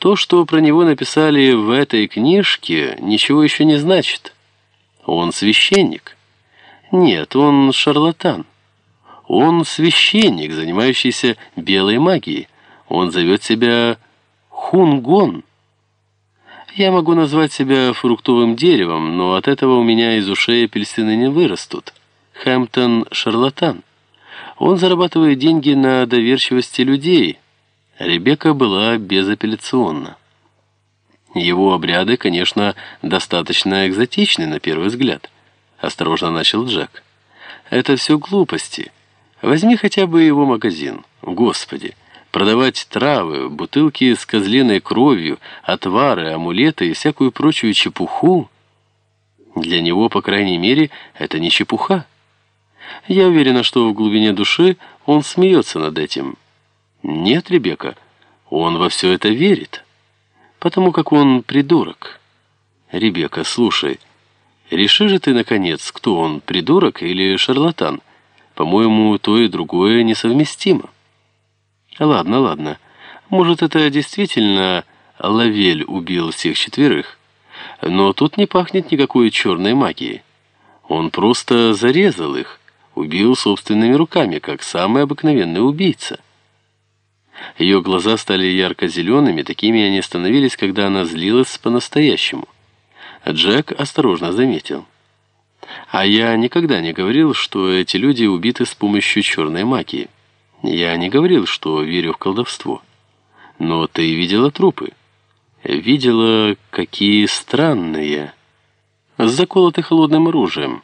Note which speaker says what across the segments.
Speaker 1: То, что про него написали в этой книжке, ничего еще не значит. Он священник. Нет, он шарлатан. Он священник, занимающийся белой магией. Он зовет себя Хунгон. Я могу назвать себя фруктовым деревом, но от этого у меня из ушей апельсины не вырастут. Хэмптон – шарлатан. Он зарабатывает деньги на доверчивости людей. Ребекка была безапелляционна. Его обряды, конечно, достаточно экзотичны на первый взгляд. Осторожно начал Джек. Это все глупости. Возьми хотя бы его магазин. Господи, продавать травы, бутылки с козленой кровью, отвары, амулеты и всякую прочую чепуху. Для него, по крайней мере, это не чепуха. Я уверена, что в глубине души он смеется над этим. Нет, Ребекка, он во все это верит, потому как он придурок. Ребекка, слушай, реши же ты, наконец, кто он, придурок или шарлатан? По-моему, то и другое несовместимо. Ладно, ладно. Может, это действительно Лавель убил всех четверых? Но тут не пахнет никакой черной магией. Он просто зарезал их убил собственными руками, как самый обыкновенный убийца. Ее глаза стали ярко-зелеными, такими они становились, когда она злилась по-настоящему. Джек осторожно заметил. А я никогда не говорил, что эти люди убиты с помощью черной магии. Я не говорил, что верю в колдовство. Но ты видела трупы. Видела, какие странные. Заколоты холодным оружием.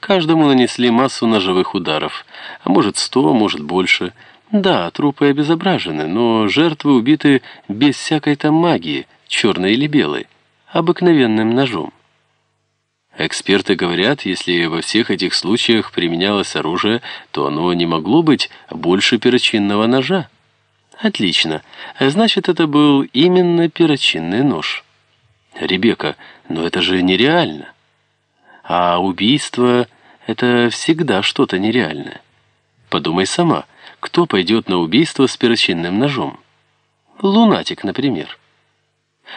Speaker 1: Каждому нанесли массу ножевых ударов, а может сто, может больше. Да, трупы обезображены, но жертвы убиты без всякой там магии, черной или белой, обыкновенным ножом. Эксперты говорят, если во всех этих случаях применялось оружие, то оно не могло быть больше перочинного ножа. Отлично. Значит, это был именно перочинный нож. Ребекка, но это же нереально. А убийство — это всегда что-то нереальное. Подумай сама, кто пойдет на убийство с перочинным ножом? Лунатик, например.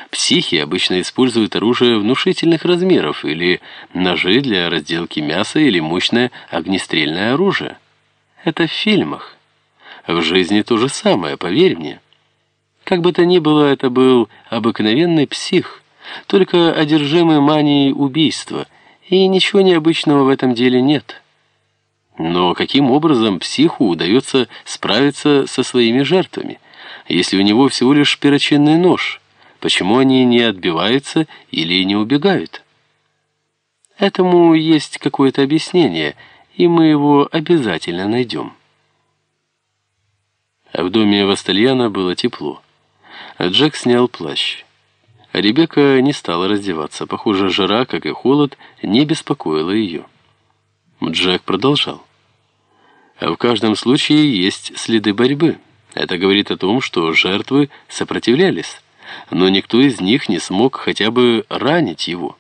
Speaker 1: Психи обычно используют оружие внушительных размеров или ножи для разделки мяса или мощное огнестрельное оружие. Это в фильмах. В жизни то же самое, поверь мне. Как бы то ни было, это был обыкновенный псих, только одержимый манией убийства – и ничего необычного в этом деле нет. Но каким образом психу удается справиться со своими жертвами, если у него всего лишь перочинный нож? Почему они не отбиваются или не убегают? Этому есть какое-то объяснение, и мы его обязательно найдем. В доме Вастальяна было тепло. Джек снял плащ. Ребекка не стала раздеваться. Похоже, жара, как и холод, не беспокоила ее. Джек продолжал. В каждом случае есть следы борьбы. Это говорит о том, что жертвы сопротивлялись, но никто из них не смог хотя бы ранить его.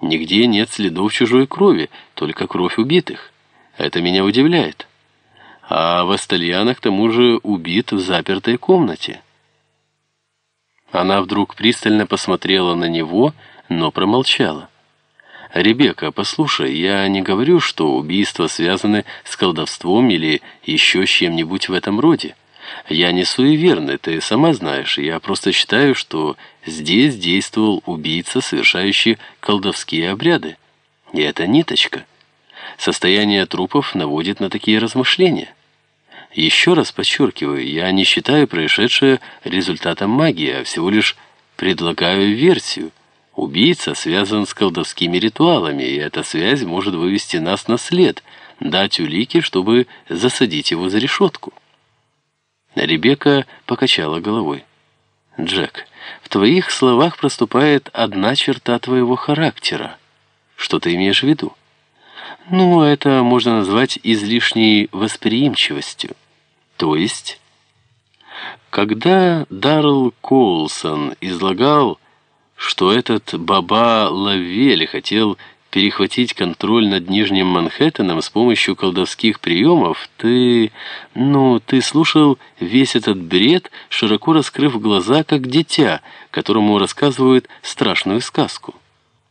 Speaker 1: Нигде нет следов чужой крови, только кровь убитых. Это меня удивляет. А Вастальяна к тому же убит в запертой комнате. Она вдруг пристально посмотрела на него, но промолчала. «Ребекка, послушай, я не говорю, что убийства связаны с колдовством или еще чем-нибудь в этом роде. Я не суеверный, ты сама знаешь, я просто считаю, что здесь действовал убийца, совершающий колдовские обряды. И это ниточка. Состояние трупов наводит на такие размышления». Еще раз подчеркиваю, я не считаю происшедшее результатом магии, а всего лишь предлагаю версию. Убийца связан с колдовскими ритуалами, и эта связь может вывести нас на след, дать улики, чтобы засадить его за решетку. Ребекка покачала головой. «Джек, в твоих словах проступает одна черта твоего характера. Что ты имеешь в виду?» «Ну, это можно назвать излишней восприимчивостью». То есть, когда Даррелл Коулсон излагал, что этот Баба Лавель хотел перехватить контроль над Нижним Манхэттеном с помощью колдовских приемов, ты... ну, ты слушал весь этот бред, широко раскрыв глаза, как дитя, которому рассказывают страшную сказку.